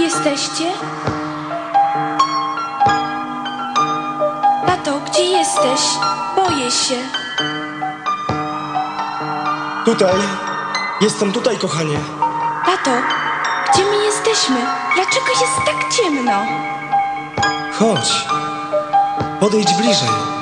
jesteście? Tato, gdzie jesteś? Boję się. Tutaj. Jestem tutaj, kochanie. Tato, gdzie my jesteśmy? Dlaczego jest tak ciemno? Chodź. Podejdź bliżej.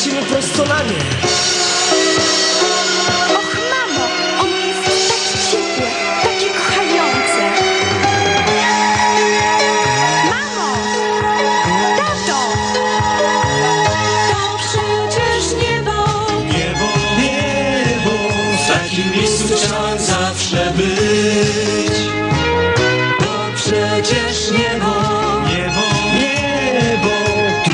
lecimy prosto na nie. Och, mamo, on jest tak ciepły, taki kochający. Mamo! Tato! To przecież niebo. Niebo, niebo, w takim miejscu chciałem zawsze być.